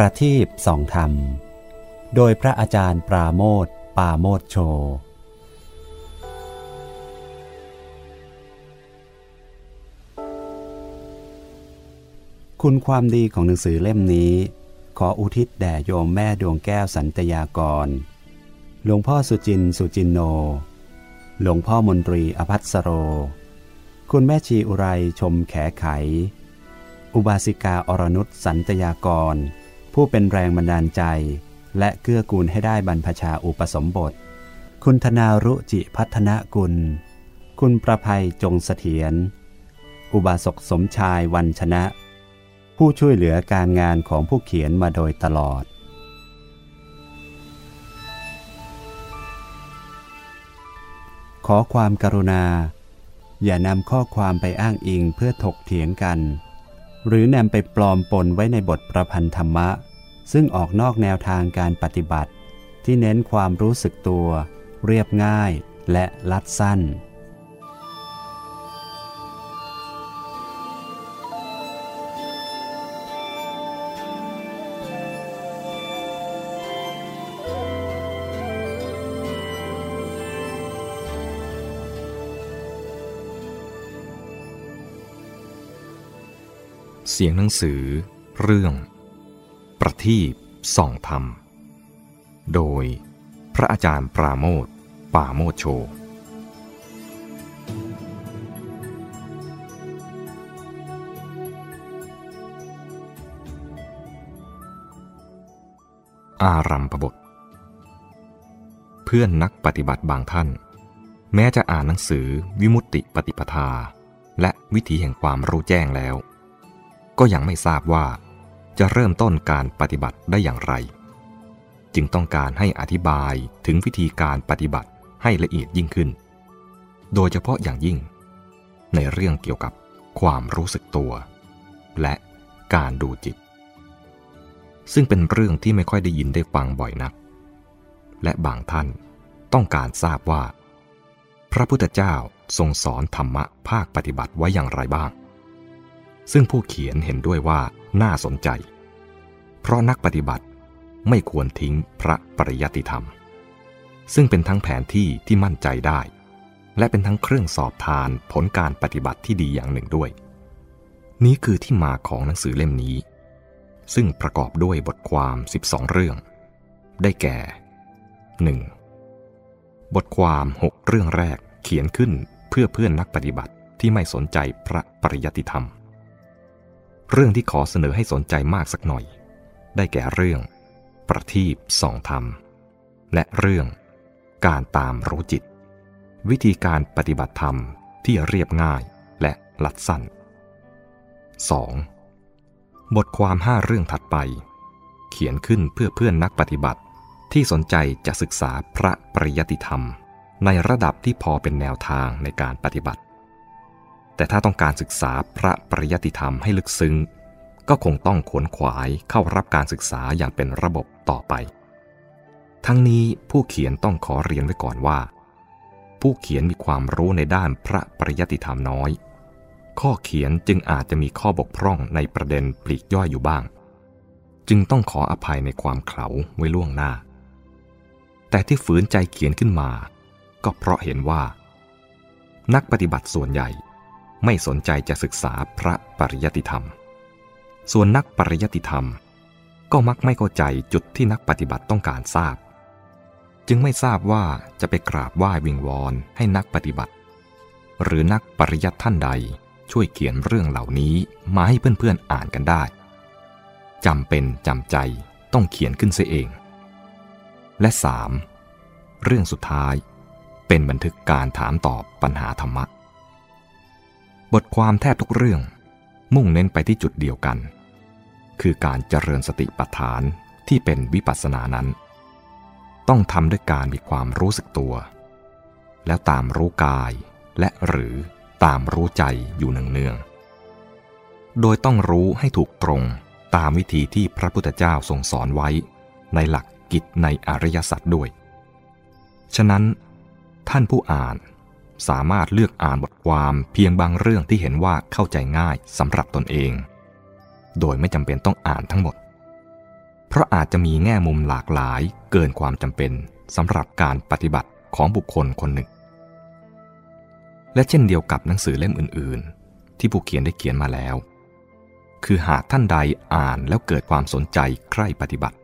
ประทีปสองธรรม โดยพระอาจารย์ปราโมทปาโมทโช คุณความดีของหนังสือเล่มนี้ ขออุทิศแด่โยมแม่ดวงแก้วสันตยากร หลวงพ่อสุจินสุจินโน หลวงพ่อมนตรีอภัสโร คุณแม่ชีอุไรชมแขไข อุบาสิกาอรนุชสันตยากร ผู้เป็นแรงบันดาลใจ และเกื้อกูลให้ได้บรรพชาอุปสมบท คุณธนารุจิพัฒนกุล คุณประภัยจงเสถียร อุบาสกสมชายวันชนะ ผู้ช่วยเหลือการงานของผู้เขียนมาโดยตลอด ขอความกรุณา อย่านำข้อความไปอ้างอิงเพื่อถกเถียงกัน หรือนำไปปลอมปนไว้ในบทประพันธ์ธรรมะ ซึ่งออกนอกแนวทางการปฏิบัติ ที่เน้นความรู้สึกตัว เรียบง่ายและลัดสั้น เสียงหนังสือ เรื่อง ประทีปส่องธรรม โดยพระอาจารย์ปราโมทป่าโมทโช อารัมพบท เพื่อนนักปฏิบัติบางท่าน แม้จะอ่านหนังสือวิมุตติปฏิปทา และวิถีแห่งความรู้แจ้งแล้ว ก็ยังไม่ทราบว่า จะเริ่มต้นการปฏิบัติได้อย่างไร จึงต้องการให้อธิบายถึงวิธีการปฏิบัติให้ละเอียดยิ่งขึ้น โดยเฉพาะอย่างยิ่ง ในเรื่องเกี่ยวกับความรู้สึกตัว และการดูจิต ซึ่งเป็นเรื่องที่ไม่ค่อยได้ยินได้ฟังบ่อยนัก และบางท่านต้องการทราบว่า พระพุทธเจ้าทรงสอนธรรมะภาคปฏิบัติไว้อย่างไรบ้าง ซึ่งผู้เขียนเห็นด้วยว่าน่าสนใจ เพราะนักปฏิบัติไม่ควรทิ้งพระปริยัติธรรม ซึ่งเป็นทั้งแผนที่ที่มั่นใจได้ และเป็นทั้งเครื่องสอบทานผลการปฏิบัติที่ดีอย่างหนึ่งด้วย นี้คือที่มาของหนังสือเล่มนี้ ซึ่งประกอบด้วยบทความ 12 เรื่อง ได้แก่ 1. บทความ 6 เรื่องแรกเขียนขึ้นเพื่อเพื่อนนักปฏิบัติที่ไม่สนใจพระปริยัติธรรม เรื่องที่ขอเสนอให้สนใจมากสักหน่อย ได้แก่เรื่อง ประทีปส่องธรรม และเรื่อง การตามรู้จิต วิธีการปฏิบัติธรรมที่เรียบง่ายและลัดสั้น 2. บทความห้าเรื่องถัดไป เขียนขึ้นเพื่อเพื่อนนักปฏิบัติที่สนใจจะศึกษาพระปริยติธรรม ในระดับที่พอเป็นแนวทางในการปฏิบัติ แต่ถ้าต้องการศึกษาพระปริยัติธรรมให้ลึกซึ้ง ก็คงต้องขวนขวายเข้ารับการศึกษาอย่างเป็นระบบต่อไป ทั้งนี้ผู้เขียนต้องขอเรียนไว้ก่อนว่า ผู้เขียนมีความรู้ในด้านพระปริยัติธรรมน้อย ข้อเขียนจึงอาจจะมีข้อบกพร่องในประเด็นปลีกย่อยอยู่บ้าง จึงต้องขออภัยในความเขาไว้ล่วงหน้า แต่ที่ฝืนใจเขียนขึ้นมา ก็เพราะเห็นว่า นักปฏิบัติส่วนใหญ่ ไม่สนใจจะศึกษาพระปริยติธรรม ส่วนนักปริยติธรรม ก็มักไม่เข้าใจจุดที่นักปฏิบัติต้องการทราบ จึงไม่ทราบว่าจะไปกราบไหว้วิงวอนให้นักปฏิบัติ หรือนักปริยัติท่านใดช่วยเขียนเรื่องเหล่านี้มาให้เพื่อนๆอ่านกันได้จำเป็นจำใจต้องเขียนขึ้นเสียเอง และ 3. เรื่องสุดท้ายเป็นบันทึกการถามตอบปัญหาธรรมะ บทความแทบทุกเรื่อง มุ่งเน้นไปที่จุดเดียวกัน คือการเจริญสติปัฏฐานที่เป็นวิปัสสนานั้น ต้องทำด้วยการมีความรู้สึกตัว แล้วตามรู้กายและหรือตามรู้ใจอยู่เนืองๆโดยต้องรู้ให้ถูกตรงตามวิธีที่พระพุทธเจ้าทรงสอนไว้ ในหลักกิจในอริยสัจด้วย ฉะนั้นท่านผู้อ่าน สามารถเลือกอ่านบทความเพียงบางเรื่องที่เห็นว่าเข้าใจง่ายสำหรับตนเอง โดยไม่จำเป็นต้องอ่านทั้งหมด เพราะอาจจะมีแง่มุมหลากหลายเกินความจำเป็นสำหรับการปฏิบัติของบุคคลคนหนึ่ง และเช่นเดียวกับหนังสือเล่มอื่น ๆ ที่ผู้เขียนได้เขียนมาแล้ว คือหากท่านใดอ่านแล้วเกิดความสนใจใคร่ปฏิบัติ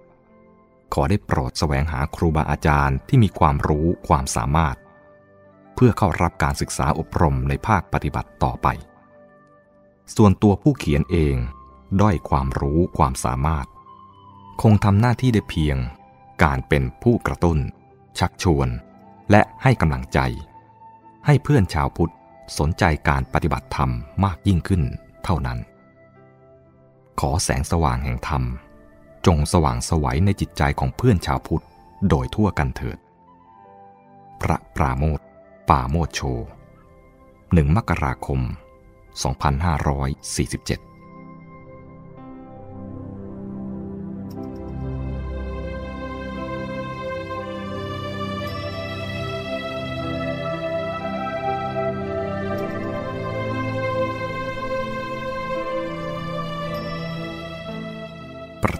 ขอได้โปรดแสวงหาครูบาอาจารย์ที่มีความรู้ความสามารถ เพื่อเข้ารับการศึกษาอบรมในภาคปฏิบัติต่อไป ส่วนตัวผู้เขียนเองด้อยความรู้ความสามารถ คงทำหน้าที่ได้เพียง การเป็นผู้กระตุ้น ชักชวน และให้กำลังใจ ให้เพื่อนชาวพุทธสนใจการปฏิบัติธรรมมากยิ่งขึ้นเท่านั้น ขอแสงสว่างแห่งธรรม จงสว่างสวัยในจิตใจของเพื่อนชาวพุทธโดยทั่วกันเถิด พระปราโมท ป่าโมดโชหนึ่งมกราคม 2547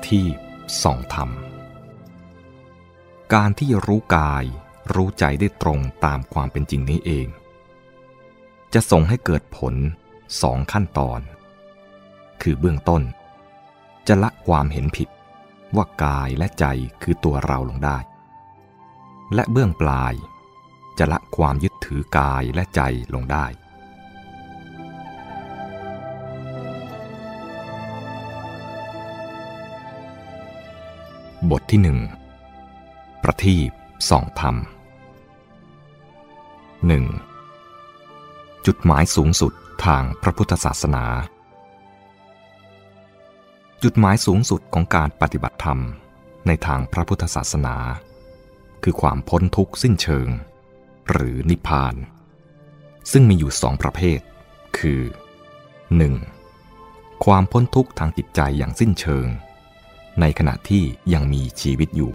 ที่ส่องธรรม การที่รู้กาย รู้ใจได้ตรงตามความเป็นจริงนี้เอง จะส่งให้เกิดผลสองขั้นตอน คือเบื้องต้น จะละความเห็นผิดว่ากายและใจคือตัวเราลงได้ และเบื้องปลาย จะละความยึดถือกายและใจลงได้บทที่หนึ่งประทีป ส่องธรรมหนึ่งจุดหมายสูงสุดทางพระพุทธศาสนา จุดหมายสูงสุดของการปฏิบัติธรรมในทางพระพุทธศาสนา คือความพ้นทุกข์สิ้นเชิง หรือนิพพาน ซึ่งมีอยู่สองประเภท คือ 1. ความพ้นทุกข์ทางจิตใจอย่างสิ้นเชิง ในขณะที่ยังมีชีวิตอยู่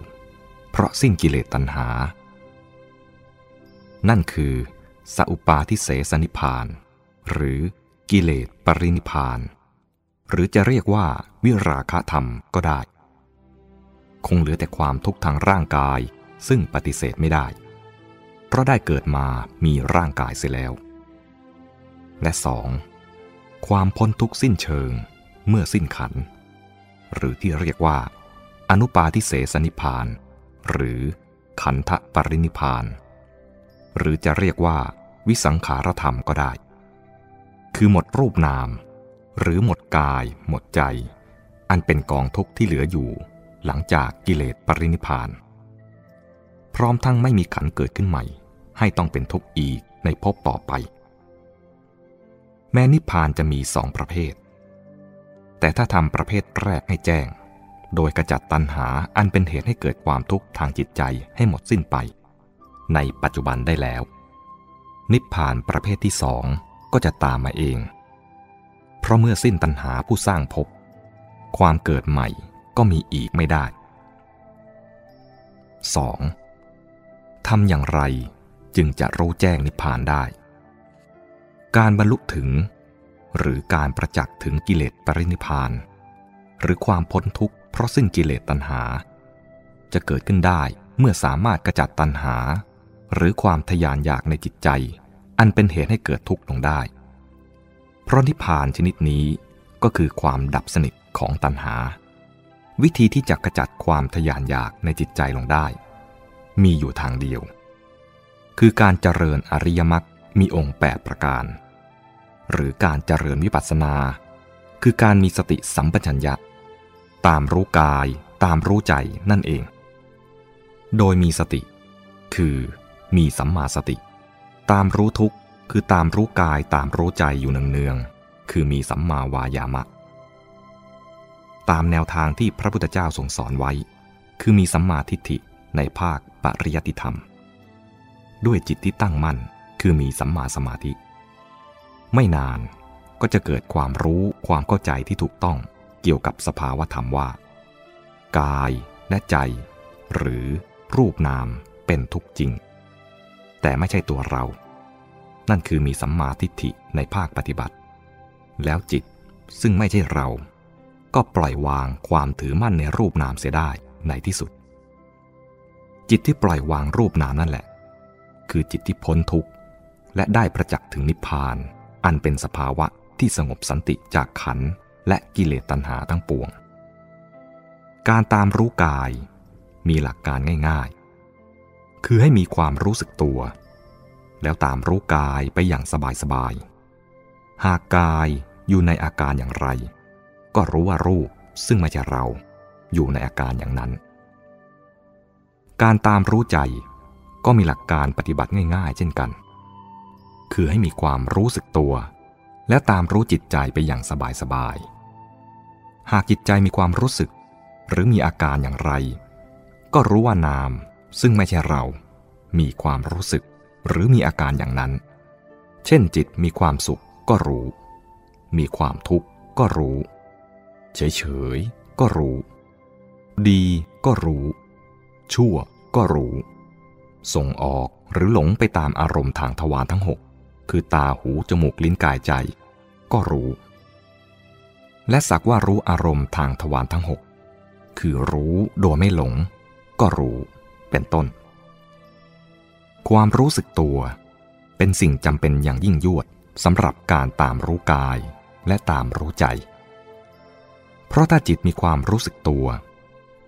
เพราะสิ้นกิเลสตัณหา นั่นคือสัพปาทิเสสนิพาน หรือกิเลสปรินิพาน หรือจะเรียกว่าวิราคะธรรมก็ได้ คงเหลือแต่ความทุกข์ทางร่างกายซึ่งปฏิเสธไม่ได้ เพราะได้เกิดมามีร่างกายเสียแล้ว และสองความพ้นทุกข์สิ้นเชิงเมื่อสิ้นขัน หรือที่เรียกว่า อนุปาทิเสสนิพาน หรือขันธปรินิพาน หรือจะเรียกว่าวิสังขารธรรมก็ได้ คือหมดรูปนาม หรือหมดกาย หมดใจ อันเป็นกองทุกข์ที่เหลืออยู่ หลังจากกิเลสปรินิพาน พร้อมทั้งไม่มีขันเกิดขึ้นใหม่ ให้ต้องเป็นทุกข์อีกในภพต่อไป แม้นิพพานจะมีสองประเภท แต่ถ้าทำประเภทแรกให้แจ้ง โดยกระจัดตัณหาอันเป็นเหตุให้เกิดความทุกข์ทางจิตใจให้หมดสิ้นไป ในปัจจุบันได้แล้ว นิพพานประเภทที่สองก็จะตามมาเอง เพราะเมื่อสิ้นตัณหาผู้สร้างภพความเกิดใหม่ก็มีอีกไม่ได้ 2. ทำอย่างไรจึงจะรู้แจ้งนิพพานได้ การบรรลุถึง หรือการประจักษ์ถึงกิเลสปรินิพาน หรือความพ้นทุกข์ เพราะสิ้นกิเลสตัณหา จะเกิดขึ้นได้เมื่อสามารถกระจัดตัณหา หรือความทยานอยากในจิตใจ อันเป็นเหตุให้เกิดทุกข์ลงได้ เพราะนิพพานชนิดนี้ก็คือความดับสนิทของตัณหา วิธีที่จะกระจัดความทยานอยากในจิตใจลงได้ มีอยู่ทางเดียว คือการเจริญอริยมรรคมีองค์ 8 ประการ หรือการเจริญวิปัสสนา คือการมีสติสัมปชัญญะ ตามรู้กายตามรู้ใจนั่นเอง โดยมีสติ คือมีสัมมาสติ ตามรู้ทุกข์คือตามรู้กายตามรู้ใจอยู่เนืองๆคือมีสัมมาวายามะ ตามแนวทางที่พระพุทธเจ้าทรงสอนไว้ คือมีสัมมาทิฏฐิในภาคปริยติธรรม ด้วยจิตที่ตั้งมั่นคือมีสัมมาสมาธิ ไม่นานก็จะเกิดความรู้ความเข้าใจที่ถูกต้อง เกี่ยวกับสภาวธรรมว่า กายและใจ หรือรูปนามเป็นทุกจริง แต่ไม่ใช่ตัวเรา นั่นคือมีสัมมาทิฏฐิในภาคปฏิบัติ แล้วจิตซึ่งไม่ใช่เราก็ก็ปล่อยวางความถือมั่นในรูปนามเสียได้ในที่สุด จิตที่ปล่อยวางรูปนามนั่นแหละ คือจิตที่พ้นทุกข์และได้ประจักษ์ถึงนิพพาน อันเป็นสภาวะที่สงบสันติจากขันธ์ และกิเลสตัณหาทั้งปวง การตามรู้กายมีหลักการง่ายๆ คือให้มีความรู้สึกตัว แล้วตามรู้กายไปอย่างสบายๆ หากกายอยู่ในอาการอย่างไร ก็รู้ว่ารูปซึ่งไม่ใช่เราอยู่ในอาการอย่างนั้น การตามรู้ใจก็มีหลักการปฏิบัติง่ายๆ เช่นกัน คือให้มีความรู้สึกตัว และตามรู้จิตใจไปอย่างสบายๆ หากจิตใจมีความรู้สึก หรือมีอาการอย่างไร ก็รู้ว่านาม ซึ่งไม่ใช่เรา มีความรู้สึก หรือมีอาการอย่างนั้น เช่นจิตมีความสุขก็รู้ มีความทุกข์ก็รู้ เฉยๆก็รู้ ดีก็รู้ ชั่วก็รู้ ส่งออกหรือหลงไปตามอารมณ์ทางทวารทั้งหกคือตาหูจมูกลิ้นกายใจ ก็รู้ และสักว่ารู้อารมณ์ทางทวารทั้งหกคือรู้โดยไม่หลง ก็รู้เป็นต้น ความรู้สึกตัว เป็นสิ่งจำเป็นอย่างยิ่งยวดสำหรับการตามรู้กายและตามรู้ใจ เพราะถ้าจิตมีความรู้สึกตัว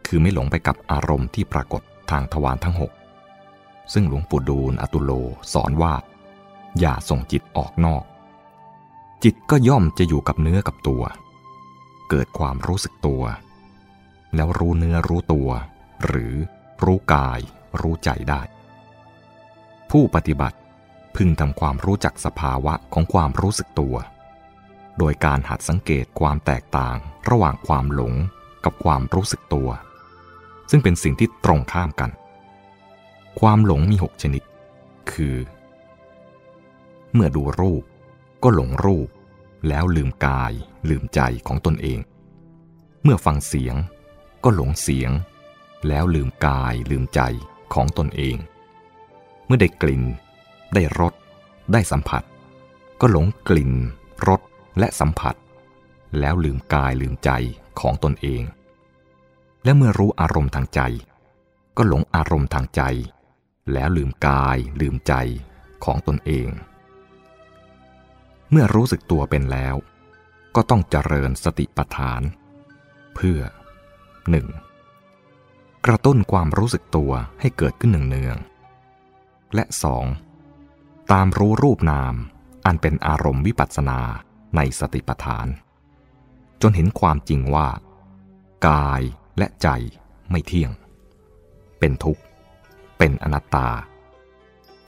คือไม่หลงไปกับอารมณ์ที่ปรากฏทางทวารทั้งหกซึ่งหลวงปู่ดูลอตุโลสอนว่า อย่าส่งจิตออกนอก จิตก็ย่อมจะอยู่กับเนื้อกับตัว เกิดความรู้สึกตัว แล้วรู้เนื้อรู้ตัว หรือรู้กาย รู้ใจได้ ผู้ปฏิบัติพึงทำความรู้จักสภาวะของความรู้สึกตัว โดยการหัดสังเกตความแตกต่างระหว่างความหลงกับความรู้สึกตัว ซึ่งเป็นสิ่งที่ตรงข้ามกัน ความหลงมีหกชนิด คือ เมื่อดูรูปก็หลงรูป แล้วลืมกายลืมใจของตนเอง เมื่อฟังเสียงก็หลงเสียง แล้วลืมกายลืมใจของตนเอง เมื่อได้กลิ่น ได้รสได้สัมผัส ก็หลงกลิ่นรสและสัมผัส แล้วลืมกายลืมใจของตนเอง และเมื่อรู้อารมณ์ทางใจ ก็หลงอารมณ์ทางใจ แล้วลืมกายลืมใจของตนเอง เมื่อรู้สึกตัวเป็นแล้ว ก็ต้องเจริญสติปัฏฐาน เพื่อ 1. กระตุ้นความรู้สึกตัวให้เกิดขึ้นเนืองๆและ 2. ตามรู้รูปนามอันเป็นอารมณ์วิปัสสนาในสติปัฏฐาน จนเห็นความจริงว่า กายและใจไม่เที่ยง เป็นทุกข์ เป็นอนัตตา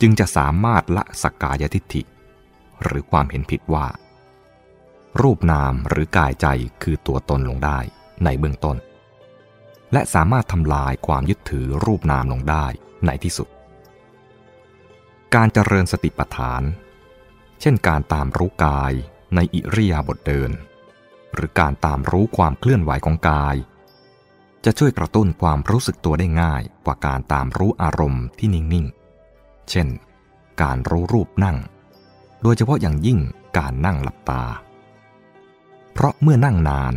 จึงจะสามารถละสกกายทิฏฐิ หรือความเห็นผิดว่า รูปนามหรือกายใจคือตัวตนลงได้ในเบื้องต้น และสามารถทำลายความยึดถือรูปนามลงได้ในที่สุด การเจริญสติปัฏฐาน เช่นการตามรู้กายในอิริยาบถเดิน หรือการตามรู้ความเคลื่อนไหวของกาย จะช่วยกระตุ้นความรู้สึกตัวได้ง่ายกว่าการตามรู้อารมณ์ที่นิ่ง ๆ เช่น การรู้รูปนั่ง โดยเฉพาะอย่างยิ่งการนั่งหลับตา เพราะเมื่อนั่งนาน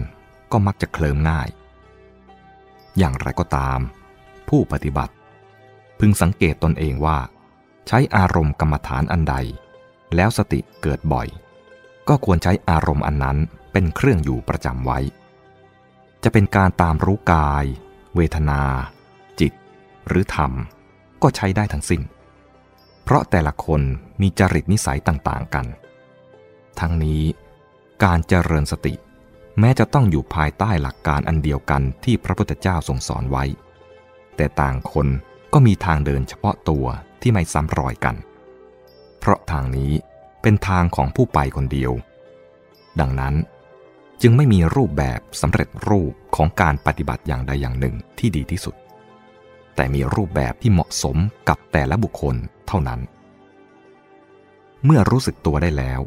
ก็มักจะเคลิมง่าย อย่างไรก็ตาม ผู้ปฏิบัติ พึงสังเกตตนเองว่า ใช้อารมณ์กรรมฐานอันใด แล้วสติเกิดบ่อย ก็ควรใช้อารมณ์อันนั้นเป็นเครื่องอยู่ประจำไว้ จะเป็นการตามรู้กาย เวทนา จิต หรือธรรม ก็ใช้ได้ทั้งสิ้น เพราะแต่ละคนมีจริตนิสัยต่างๆกัน ทั้งนี้การเจริญสติ แม้จะต้องอยู่ภายใต้หลักการอันเดียวกันที่พระพุทธเจ้าทรงสอนไว้ แต่ต่างคนก็มีทางเดินเฉพาะตัวที่ไม่ซ้ำรอยกัน เพราะทางนี้เป็นทางของผู้ไปคนเดียว ดังนั้นจึงไม่มีรูปแบบสำเร็จรูปของการปฏิบัติอย่างใดอย่างหนึ่งที่ดีที่สุด แต่มีรูปแบบที่เหมาะสมกับแต่ละบุคคล เท่านั้น เมื่อรู้สึกตัวได้แล้ว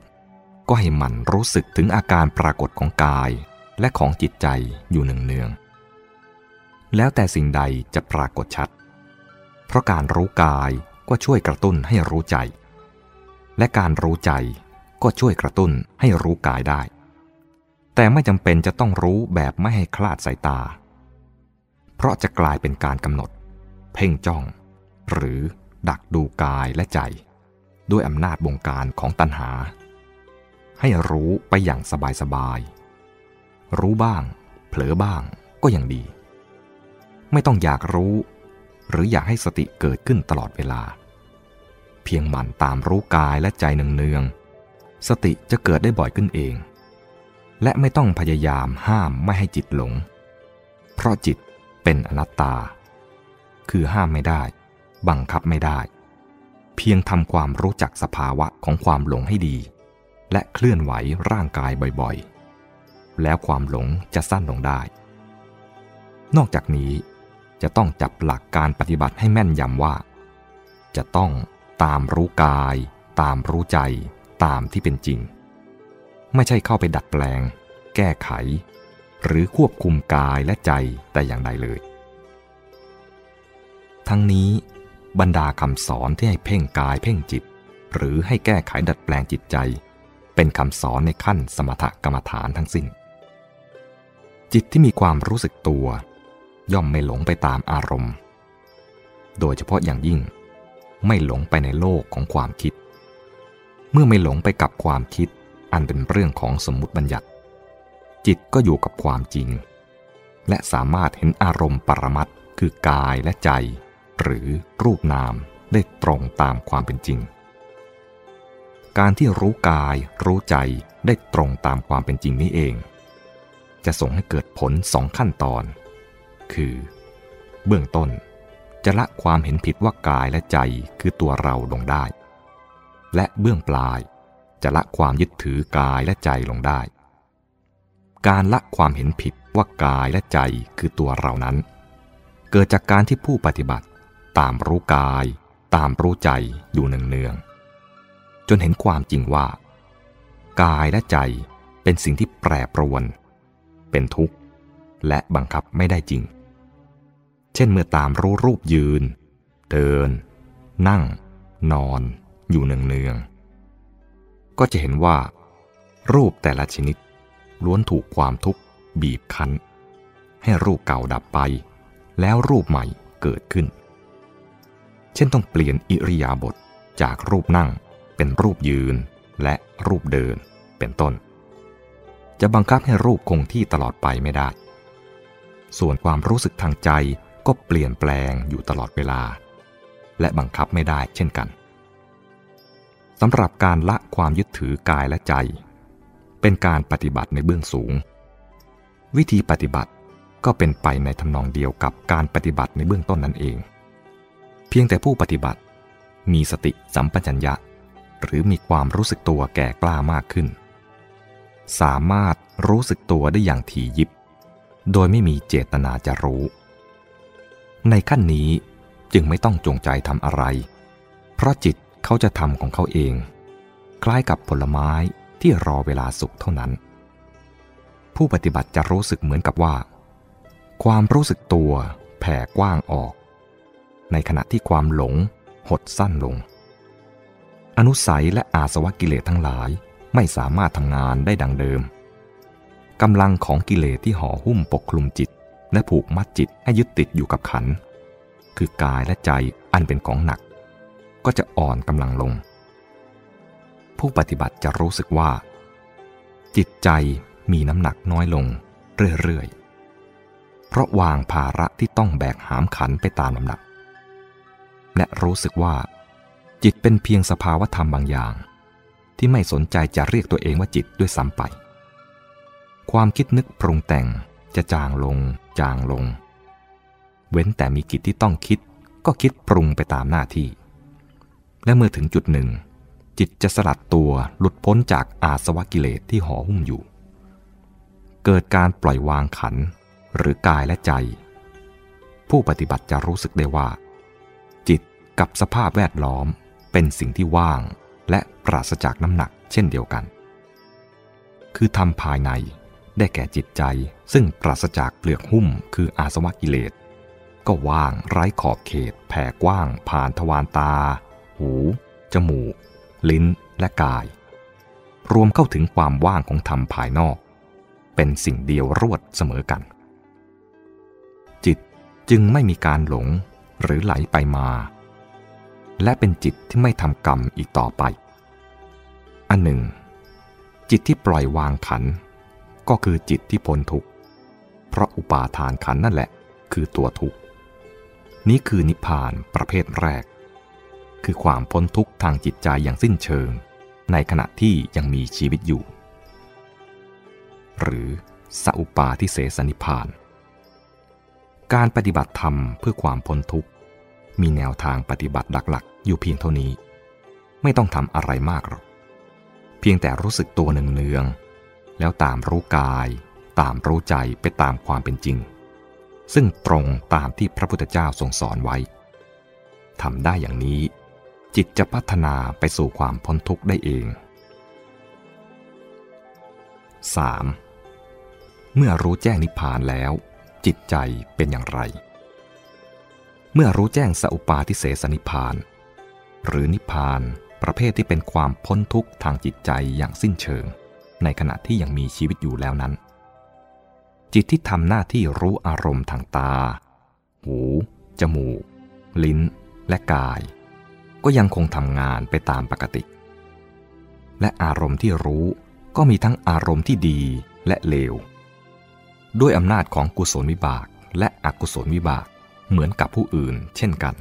ก็ให้มันรู้สึกถึงอาการปรากฏของกายและของจิตใจอยู่หนึ่งเนืองแล้วแต่สิ่งใดจะปรากฏชัด เพราะการรู้กายก็ช่วยกระตุ้นให้รู้ใจ และการรู้ใจก็ช่วยกระตุ้นให้รู้กายได้ แต่ไม่จำเป็นจะต้องรู้แบบไม่ให้คลาดสายตา เพราะจะกลายเป็นการกำหนด เพ่งจ้อง หรือ ดักดูกายและใจ ด้วยอำนาจบงการของตัณหา ให้รู้ไปอย่างสบายๆ รู้บ้าง เผลอบ้างก็ยังดี ไม่ต้องอยากรู้ หรืออยากให้สติเกิดขึ้นตลอดเวลา เพียงหมั่นตามรู้กายและใจเนืองๆ สติจะเกิดได้บ่อยขึ้นเอง และไม่ต้องพยายามห้ามไม่ให้จิตหลง เพราะจิตเป็นอนัตตา คือห้ามไม่ได้ บังคับไม่ได้ เพียงทำความรู้จักสภาวะของความหลงให้ดี และเคลื่อนไหวร่างกายบ่อยๆ แล้วความหลงจะสั้นลงได้ นอกจากนี้จะต้องจับหลักการปฏิบัติให้แม่นยำว่า จะต้องตามรู้กาย ตามรู้ใจ ตามที่เป็นจริง ไม่ใช่เข้าไปดัดแปลง แก้ไข หรือควบคุมกายและใจแต่อย่างใดเลย ทั้งนี้ บรรดาคำสอนที่ให้เพ่งกายเพ่งจิต หรือให้แก้ไขดัดแปลงจิตใจ เป็นคำสอนในขั้นสมถกรรมฐานทั้งสิ้น จิตที่มีความรู้สึกตัว ย่อมไม่หลงไปตามอารมณ์ โดยเฉพาะอย่างยิ่ง ไม่หลงไปในโลกของความคิด เมื่อไม่หลงไปกับความคิดอันเป็นเรื่องของสมมุติบัญญัติ จิตก็อยู่กับความจริง และสามารถเห็นอารมณ์ปรมัตคือกายและใจ หรือรูปนามได้ตรงตามความเป็นจริง การที่รู้กายรู้ใจได้ตรงตามความเป็นจริงนี้เอง จะส่งให้เกิดผลสองขั้นตอน คือ เบื้องต้นจะละความเห็นผิดว่ากายและใจคือตัวเราลงได้ และเบื้องปลายจะละความยึดถือกายและใจลงได้ การละความเห็นผิดว่ากายและใจคือตัวเรานั้น เกิดจากการที่ผู้ปฏิบัติ ตามรู้กาย ตามรู้ใจอยู่เนืองๆจนเห็นความจริงว่า กายและใจเป็นสิ่งที่แปรปรวน เป็นทุกข์ และบังคับไม่ได้จริง เช่นเมื่อตามรู้รูปยืน เดิน นั่ง นอน อยู่เนืองๆก็จะเห็นว่า รูปแต่ละชนิดล้วนถูกความทุกข์บีบคั้น ให้รูปเก่าดับไป แล้วรูปใหม่เกิดขึ้น เช่นต้องเปลี่ยนอิริยาบถจากรูปนั่งเป็นรูปยืนและรูปเดินเป็นต้น จะบังคับให้รูปคงที่ตลอดไปไม่ได้ ส่วนความรู้สึกทางใจก็เปลี่ยนแปลงอยู่ตลอดเวลา และบังคับไม่ได้เช่นกันสำหรับการละความยึดถือกายและใจ เป็นการปฏิบัติในเบื้องสูง วิธีปฏิบัติก็เป็นไปในทำนองเดียวกับการปฏิบัติในเบื้องต้นนั่นเอง เพียงแต่ผู้ปฏิบัติ มีสติสัมปชัญญะ หรือมีความรู้สึกตัวแก่กล้ามากขึ้น สามารถรู้สึกตัวได้อย่างถี่ยิบ โดยไม่มีเจตนาจะรู้ ในขั้นนี้จึงไม่ต้องจงใจทำอะไร เพราะจิตเขาจะทำของเขาเอง คล้ายกับผลไม้ที่รอเวลาสุกเท่านั้น ผู้ปฏิบัติจะรู้สึกเหมือนกับว่า ความรู้สึกตัวแผ่กว้างออก ในขณะที่ความหลงหดสั้นลง อนุสัยและอาสวะกิเลสทั้งหลายไม่สามารถทำงานได้ดังเดิมกำลังของกิเลสที่ห่อหุ้มปกคลุมจิต และผูกมัดจิตให้ยึดติดอยู่กับขัน คือกายและใจอันเป็นของหนัก ก็จะอ่อนกำลังลง ผู้ปฏิบัติจะรู้สึกว่า จิตใจมีน้ำหนักน้อยลงเรื่อยๆ เพราะวางภาระที่ต้องแบกหามขันไปตามลำดับ และรู้สึกว่า จิตเป็นเพียงสภาวธรรมบางอย่าง ที่ไม่สนใจจะเรียกตัวเองว่าจิตด้วยซ้ำไป ความคิดนึกปรุงแต่งจะจางลง จางลง เว้นแต่มีกิจที่ต้องคิดก็คิดปรุงไปตามหน้าที่ และเมื่อถึงจุดหนึ่ง จิตจะสลัดตัวหลุดพ้นจากอาสวะกิเลสที่ห่อหุ้มอยู่ เกิดการปล่อยวางขันหรือกายและใจ ผู้ปฏิบัติจะรู้สึกได้ว่า กับสภาพแวดล้อมเป็นสิ่งที่ว่างและปราศจากน้ำหนักเช่นเดียวกัน คือทำภายในได้แก่จิตใจซึ่งปราศจากเปลือกหุ้มคืออาสวะกิเลส ก็ว่างไร้ขอบเขตแผ่กว้างผ่านทวารตา หู จมูก ลิ้นและกาย รวมเข้าถึงความว่างของธรรมภายนอก เป็นสิ่งเดียวรวดเสมอกัน จิตจึงไม่มีการหลงหรือไหลไปมา และเป็นจิตที่ไม่ทำกรรมอีกต่อไป อันหนึ่ง จิตที่ปล่อยวางขัน ก็คือจิตที่พ้นทุกข์ เพราะอุปาทานขันนั่นแหละ คือตัวทุกข์ นี้คือนิพพานประเภทแรก คือความพ้นทุกข์ทางจิตใจอย่างสิ้นเชิง ในขณะที่ยังมีชีวิตอยู่ หรือสัอุปาทิเสสนิพพาน การปฏิบัติธรรมเพื่อความพ้นทุกข์ มีแนวทางปฏิบัติหลัก อยู่เพียงเท่านี้ ไม่ต้องทำอะไรมากหรอก เพียงแต่รู้สึกตัวเนือง แล้วตามรู้กาย ตามรู้ใจไปตามความเป็นจริง ซึ่งตรงตามที่พระพุทธเจ้าทรงสอนไว้ทำได้อย่างนี้ จิตจะพัฒนาไปสู่ความพ้นทุกข์ได้เอง 3. เมื่อรู้แจ้งนิพพานแล้ว จิตใจเป็นอย่างไร เมื่อรู้แจ้งสัพปาทิเสสนิพาน หรือนิพพาน ประเภทที่เป็นความพ้นทุกข์ทางจิตใจอย่างสิ้นเชิง ในขณะที่ยังมีชีวิตอยู่แล้วนั้น จิตที่ทำหน้าที่รู้อารมณ์ทางตา หู จมูก ลิ้น และกาย ก็ยังคงทำงานไปตามปกติ และอารมณ์ที่รู้ก็มีทั้งอารมณ์ที่ดีและเลว ด้วยอำนาจของกุศลวิบากและอกุศลวิบากเหมือนกับผู้อื่นเช่นกัน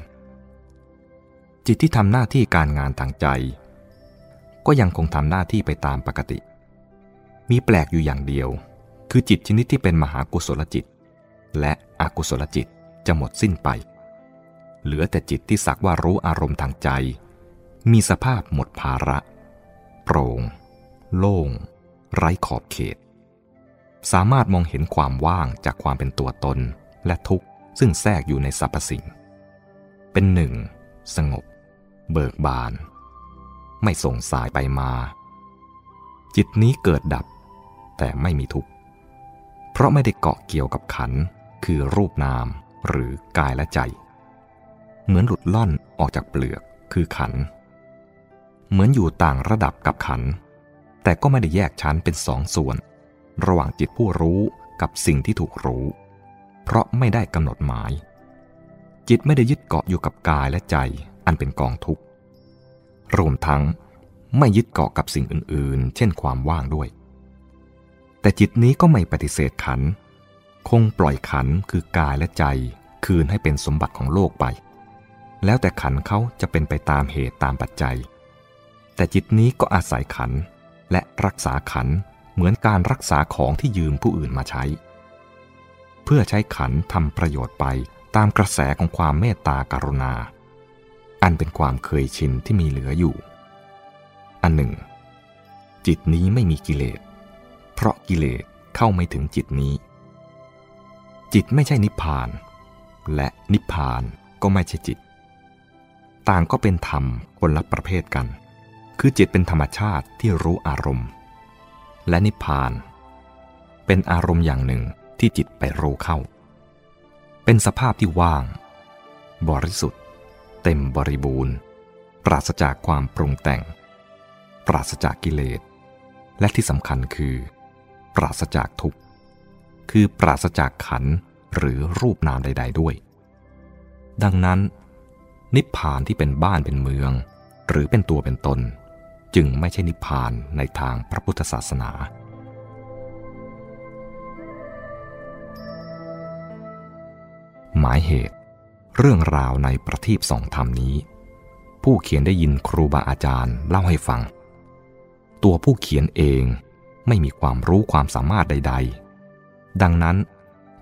จิตที่ทำหน้าที่การงานทางใจ ก็ยังคงทำหน้าที่ไปตามปกติ มีแปลกอยู่อย่างเดียว คือจิตชนิดที่เป็นมหากุศลจิต และอกุศลจิตจะหมดสิ้นไป เหลือแต่จิตที่สักว่ารู้อารมณ์ทางใจ มีสภาพหมดภาระ โปร่ง โล่ง ไร้ขอบเขต สามารถมองเห็นความว่างจากความเป็นตัวตนและทุกข์ซึ่งแทรกอยู่ในสรรพสิ่ง เป็นหนึ่ง สงบ เบิกบาน ไม่ส่งสายไปมา จิตนี้เกิดดับ แต่ไม่มีทุกข์ เพราะไม่ได้เกาะเกี่ยวกับขัน คือรูปนามหรือกายและใจ เหมือนหลุดล่อนออกจากเปลือกคือขัน เหมือนอยู่ต่างระดับกับขัน แต่ก็ไม่ได้แยกชั้นเป็นสองส่วน ระหว่างจิตผู้รู้กับสิ่งที่ถูกรู้ เพราะไม่ได้กำหนดหมายจิตไม่ได้ยึดเกาะอยู่กับกายและใจ อันเป็นกองทุกข์ รวมทั้งไม่ยึดเกาะกับสิ่งอื่น ๆ เช่นความว่างด้วย แต่จิตนี้ก็ไม่ปฏิเสธขัน คงปล่อยขันคือกายและใจคืนให้เป็นสมบัติของโลกไป แล้วแต่ขันเขาจะเป็นไปตามเหตุตามปัจจัย แต่จิตนี้ก็อาศัยขันและรักษาขันเหมือนการรักษาของที่ยืมผู้อื่นมาใช้ เพื่อใช้ขันทำประโยชน์ไปตามกระแสของความเมตตากรุณา อันเป็นความเคยชินที่มีเหลืออยู่ อันหนึ่ง จิตนี้ไม่มีกิเลส เพราะกิเลสเข้าไม่ถึงจิตนี้ จิตไม่ใช่นิพพาน และนิพพานก็ไม่ใช่จิต ต่างก็เป็นธรรมคนละประเภทกัน คือจิตเป็นธรรมชาติที่รู้อารมณ์ และนิพพาน เป็นอารมณ์อย่างหนึ่งที่จิตไปรู้เข้า เป็นสภาพที่ว่าง บริสุทธิ์ เต็มบริบูรณ์ ปราศจากความปรุงแต่ง ปราศจากกิเลส และที่สำคัญคือ ปราศจากทุกข์ คือปราศจากขันหรือรูปนามใด ๆ ด้วย ดังนั้น นิพพานที่เป็นบ้านเป็นเมือง หรือเป็นตัวเป็นตน จึงไม่ใช่นิพพานในทางพระพุทธศาสนาหมายเหตุ เรื่องราวในประทีปสองธรรมนี้ ผู้เขียนได้ยินครูบาอาจารย์เล่าให้ฟัง ตัวผู้เขียนเองไม่มีความรู้ความสามารถใด ๆ ดังนั้น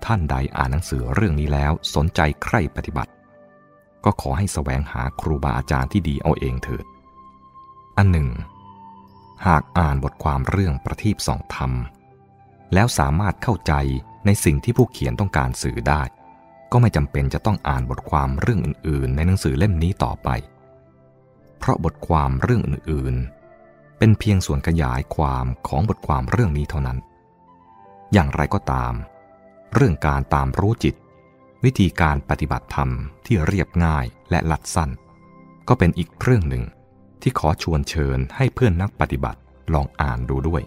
ท่านใดอ่านหนังสือเรื่องนี้แล้วสนใจใคร่ปฏิบัติ ก็ขอให้แสวงหาครูบาอาจารย์ที่ดีเอาเองเถิด อันหนึ่ง หากอ่านบทความเรื่องประทีปสองธรรม แล้วสามารถเข้าใจในสิ่งที่ผู้เขียนต้องการสื่อได้ ก็ไม่จำเป็นจะต้องอ่านบทความเรื่องอื่น ๆ ในหนังสือเล่มนี้ต่อไป เพราะบทความเรื่องอื่น ๆ เป็นเพียงส่วนขยายความของบทความเรื่องนี้เท่านั้น อย่างไรก็ตาม เรื่องการตามรู้จิต วิธีการปฏิบัติธรรมที่เรียบง่ายและลัดสั้น ก็เป็นอีกเรื่องหนึ่งที่ขอชวนเชิญให้เพื่อนนักปฏิบัติลองอ่านดูด้วย